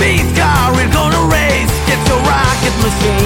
speed car we're gonna race. Get your rocket machine.